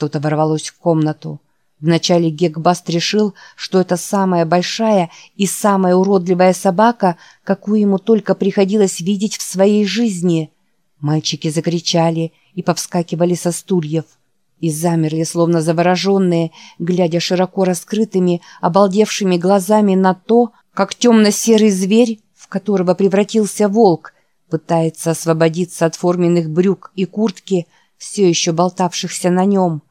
Что-то ворвалось в комнату. Вначале Гекбаст решил, что это самая большая и самая уродливая собака, какую ему только приходилось видеть в своей жизни. Мальчики закричали и повскакивали со стульев. И замерли, словно завороженные, глядя широко раскрытыми, обалдевшими глазами на то, как темно-серый зверь, в которого превратился волк, пытается освободиться от форменных брюк и куртки, все еще болтавшихся на нем.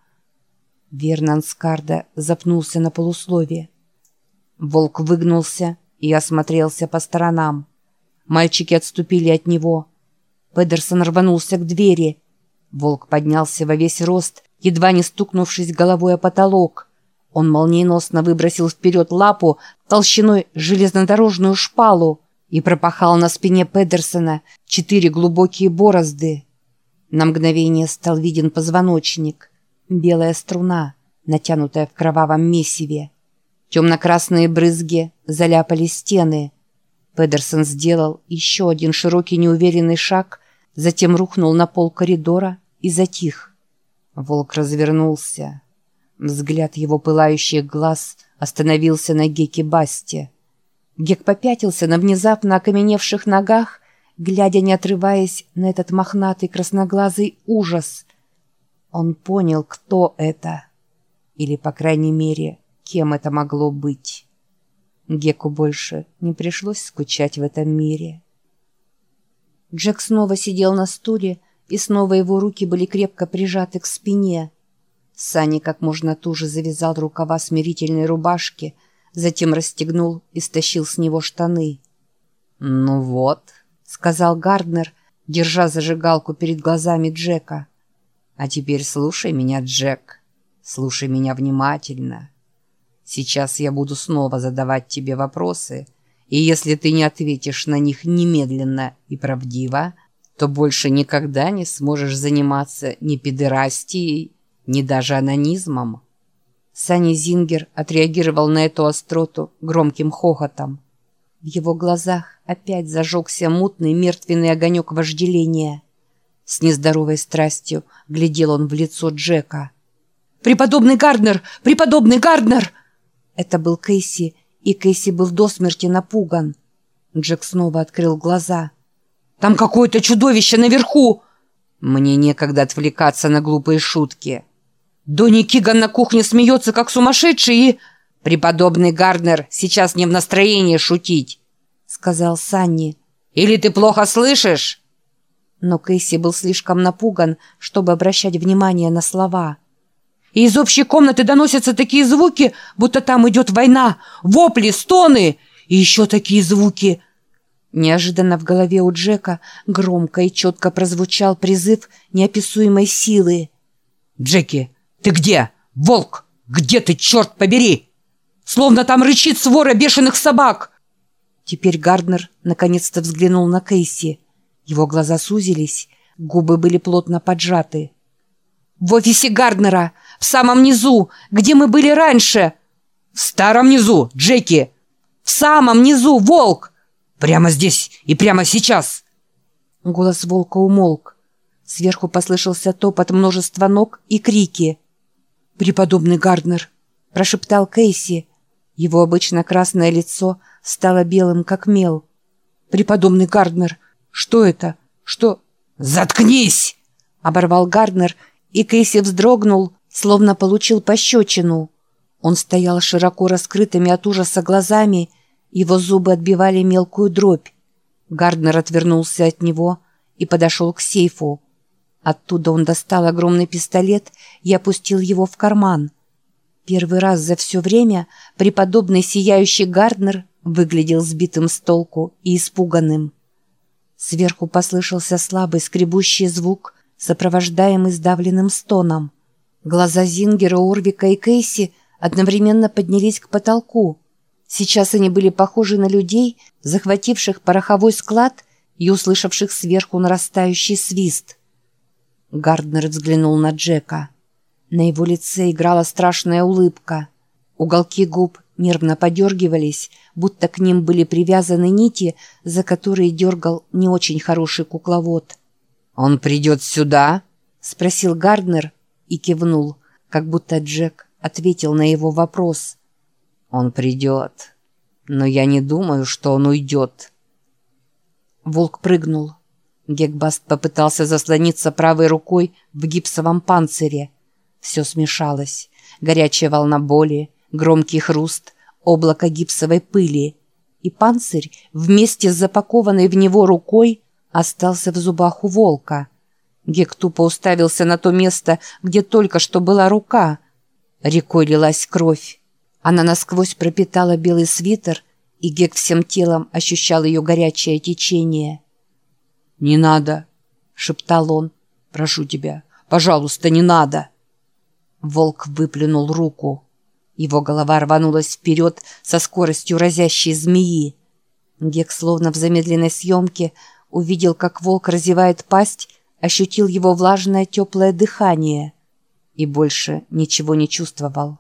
Вернан Скарда запнулся на полусловие. Волк выгнулся и осмотрелся по сторонам. Мальчики отступили от него. Педерсон рванулся к двери. Волк поднялся во весь рост, едва не стукнувшись головой о потолок. Он молниеносно выбросил вперед лапу толщиной железнодорожную шпалу и пропахал на спине Педерсона четыре глубокие борозды. На мгновение стал виден позвоночник, белая струна, натянутая в кровавом месиве. Темно-красные брызги заляпали стены. Педерсон сделал еще один широкий неуверенный шаг, затем рухнул на пол коридора и затих. Волк развернулся. Взгляд его пылающих глаз остановился на Геке Басте. Гек попятился на внезапно окаменевших ногах, глядя, не отрываясь на этот мохнатый красноглазый ужас. Он понял, кто это. Или, по крайней мере, кем это могло быть. Геку больше не пришлось скучать в этом мире. Джек снова сидел на стуле, и снова его руки были крепко прижаты к спине. Санни как можно туже завязал рукава смирительной рубашки, затем расстегнул и стащил с него штаны. «Ну вот», — сказал Гарднер, держа зажигалку перед глазами Джека. «А теперь слушай меня, Джек. Слушай меня внимательно. Сейчас я буду снова задавать тебе вопросы, и если ты не ответишь на них немедленно и правдиво, то больше никогда не сможешь заниматься ни педерастией, ни даже анонизмом. Саня Зингер отреагировал на эту остроту громким хохотом. В его глазах опять зажегся мутный мертвенный огонек вожделения. С нездоровой страстью глядел он в лицо Джека. «Преподобный Гарднер! Преподобный Гарднер!» Это был Кейси, и Кейси был до смерти напуган. Джек снова открыл глаза. «Там какое-то чудовище наверху!» «Мне некогда отвлекаться на глупые шутки», Донни Киган на кухне смеется, как сумасшедший, и... «Преподобный Гарднер сейчас не в настроении шутить», — сказал Санни. «Или ты плохо слышишь?» Но Кейси был слишком напуган, чтобы обращать внимание на слова. И из общей комнаты доносятся такие звуки, будто там идет война, вопли, стоны и еще такие звуки. Неожиданно в голове у Джека громко и четко прозвучал призыв неописуемой силы. «Джеки, «Ты где? Волк! Где ты, черт побери? Словно там рычит свора бешеных собак!» Теперь Гарднер наконец-то взглянул на Кейси. Его глаза сузились, губы были плотно поджаты. «В офисе Гарднера! В самом низу! Где мы были раньше!» «В старом низу, Джеки! В самом низу, волк! Прямо здесь и прямо сейчас!» Голос волка умолк. Сверху послышался топот множества ног и крики преподобный Гарднер», – прошептал Кейси. Его обычно красное лицо стало белым, как мел. «Преподобный Гарднер, что это? Что...» «Заткнись!» – оборвал Гарднер, и Кейси вздрогнул, словно получил пощечину. Он стоял широко раскрытыми от ужаса глазами, его зубы отбивали мелкую дробь. Гарднер отвернулся от него и подошел к сейфу. Оттуда он достал огромный пистолет и опустил его в карман. Первый раз за все время преподобный сияющий Гарднер выглядел сбитым с толку и испуганным. Сверху послышался слабый скребущий звук, сопровождаемый сдавленным стоном. Глаза Зингера, Урвика и Кейси одновременно поднялись к потолку. Сейчас они были похожи на людей, захвативших пороховой склад и услышавших сверху нарастающий свист. Гарднер взглянул на Джека. На его лице играла страшная улыбка. Уголки губ нервно подергивались, будто к ним были привязаны нити, за которые дергал не очень хороший кукловод. «Он придет сюда?» — спросил Гарднер и кивнул. как будто Джек ответил на его вопрос. «Он придет, но я не думаю, что он уйдет». Волк прыгнул. Гекбаст попытался заслониться правой рукой в гипсовом панцире. Все смешалось. Горячая волна боли, громкий хруст, облако гипсовой пыли. И панцирь вместе с запакованной в него рукой остался в зубах у волка. Гек тупо уставился на то место, где только что была рука. Рекой лилась кровь. Она насквозь пропитала белый свитер, и Гек всем телом ощущал ее горячее течение. «Не надо!» — шептал он. «Прошу тебя, пожалуйста, не надо!» Волк выплюнул руку. Его голова рванулась вперед со скоростью разящей змеи. Гек, словно в замедленной съемке, увидел, как волк разевает пасть, ощутил его влажное теплое дыхание и больше ничего не чувствовал.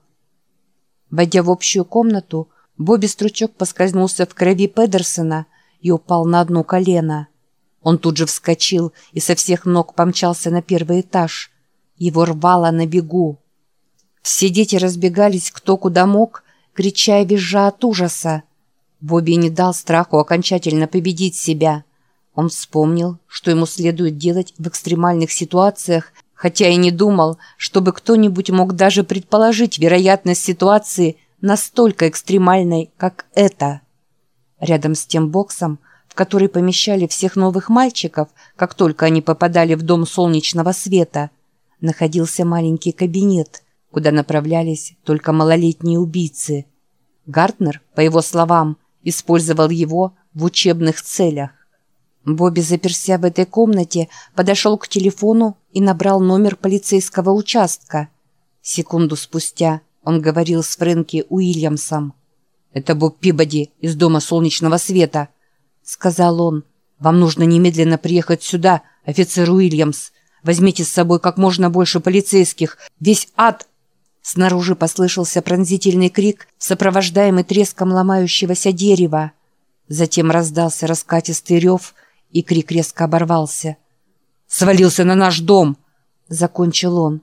Войдя в общую комнату, Бобби Стручок поскользнулся в крови Педерсона и упал на одно колено. Он тут же вскочил и со всех ног помчался на первый этаж. Его рвало на бегу. Все дети разбегались кто куда мог, крича и визжа от ужаса. Бобби не дал страху окончательно победить себя. Он вспомнил, что ему следует делать в экстремальных ситуациях, хотя и не думал, чтобы кто-нибудь мог даже предположить вероятность ситуации настолько экстремальной, как эта. Рядом с тем боксом, в который помещали всех новых мальчиков, как только они попадали в дом солнечного света, находился маленький кабинет – куда направлялись только малолетние убийцы. Гартнер, по его словам, использовал его в учебных целях. Бобби, заперся в этой комнате, подошел к телефону и набрал номер полицейского участка. Секунду спустя он говорил с Фрэнки Уильямсом. «Это Боб Пибоди из Дома Солнечного Света», — сказал он. «Вам нужно немедленно приехать сюда, офицер Уильямс. Возьмите с собой как можно больше полицейских. Весь ад Снаружи послышался пронзительный крик, сопровождаемый треском ломающегося дерева. Затем раздался раскатистый рев, и крик резко оборвался. «Свалился на наш дом!» — закончил он.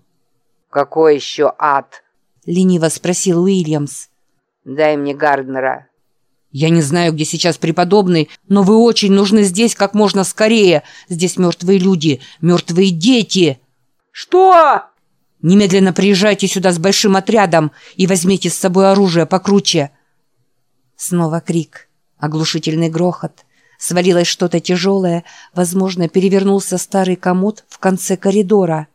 «Какой еще ад?» — лениво спросил Уильямс. «Дай мне Гарднера». «Я не знаю, где сейчас преподобный, но вы очень нужны здесь как можно скорее. Здесь мертвые люди, мертвые дети». «Что?» Немедленно приезжайте сюда с большим отрядом и возьмите с собой оружие покруче!» Снова крик, оглушительный грохот. Свалилось что-то тяжелое, возможно, перевернулся старый комод в конце коридора.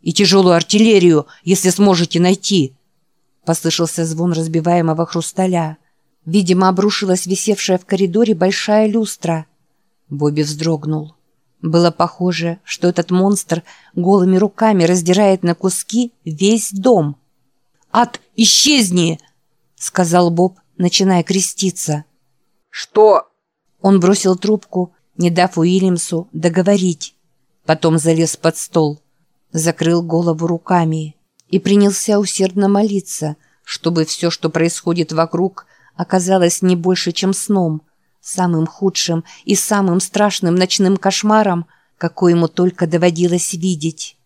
«И тяжелую артиллерию, если сможете найти!» Послышался звон разбиваемого хрусталя. Видимо, обрушилась висевшая в коридоре большая люстра. Бобби вздрогнул. Было похоже, что этот монстр голыми руками раздирает на куски весь дом. «Ад, исчезни!» — сказал Боб, начиная креститься. «Что?» Он бросил трубку, не дав Уильямсу договорить. Потом залез под стол, закрыл голову руками и принялся усердно молиться, чтобы все, что происходит вокруг, оказалось не больше, чем сном — самым худшим и самым страшным ночным кошмаром, какой ему только доводилось видеть.